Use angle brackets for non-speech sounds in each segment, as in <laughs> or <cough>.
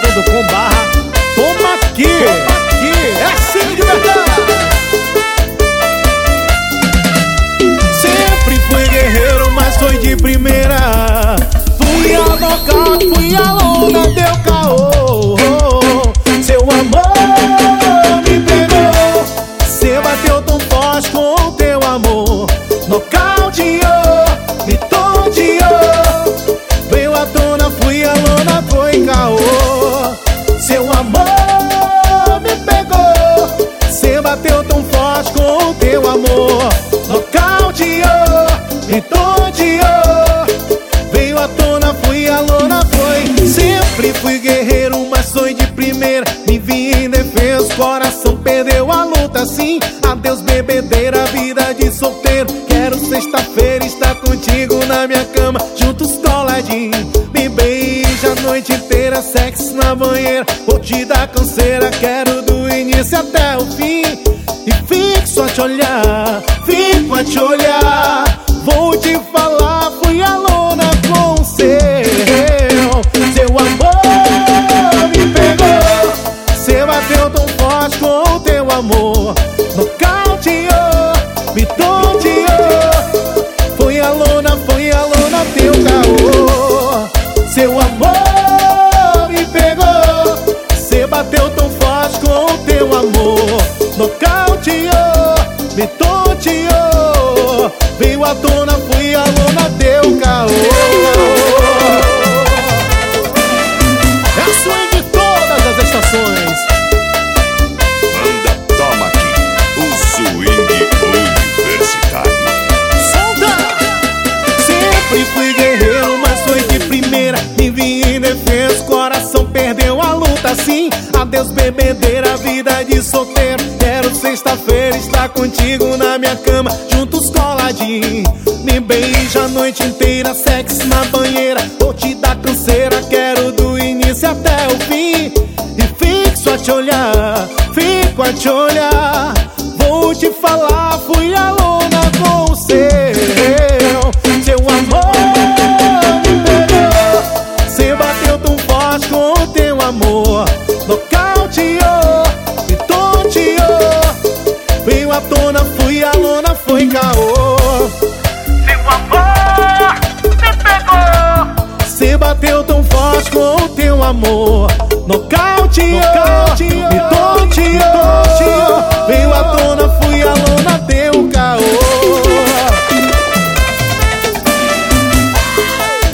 todo com teu amor. Nocauteou, me tonteou. Veio a tona, fui a lona, foi. Sempre fui guerreiro, mas sou de primeira. Me vi em defesa, coração perdeu a luta. Sim, adeus bebedeira, vida de solteiro. Quero sexta-feira estar contigo na minha cama, juntos coladinho. Me beija a noite inteira, sexo na banheira. Vou te dar canseira, quero do início até o fim. E fixo a te olhar, fico a te olhar. Veio a tona, fui a lona, teu caô. É a swing de todas as estações. Manda toma aqui, o swing universitário. Solta! Sempre fui guerreiro, mas foi de primeira. Me vi em defesa, coração perdeu a luta. Sim, adeus bebedeira, vida de solteiro. Quero sexta-feira estar contigo na minha cama, juntos coladinho. Beija a noite inteira, sexo na banheira. Vou te dar canseira, quero do início até o fim. E fixo a te olhar, fico a te olhar. Vou te falar, fui a lona com o seu. Seu amor me pegou. Cê bateu tão forte com o teu amor. Bateu tão forte com o teu amor. Nocauteou, me tonteou. Veio à tona, fui a lona, deu caô.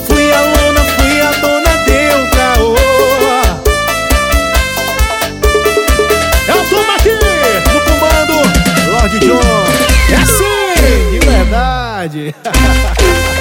Fui a lona, fui a dona, deu caô. É o aqui, no comando, Lord John. É assim, de verdade. <laughs>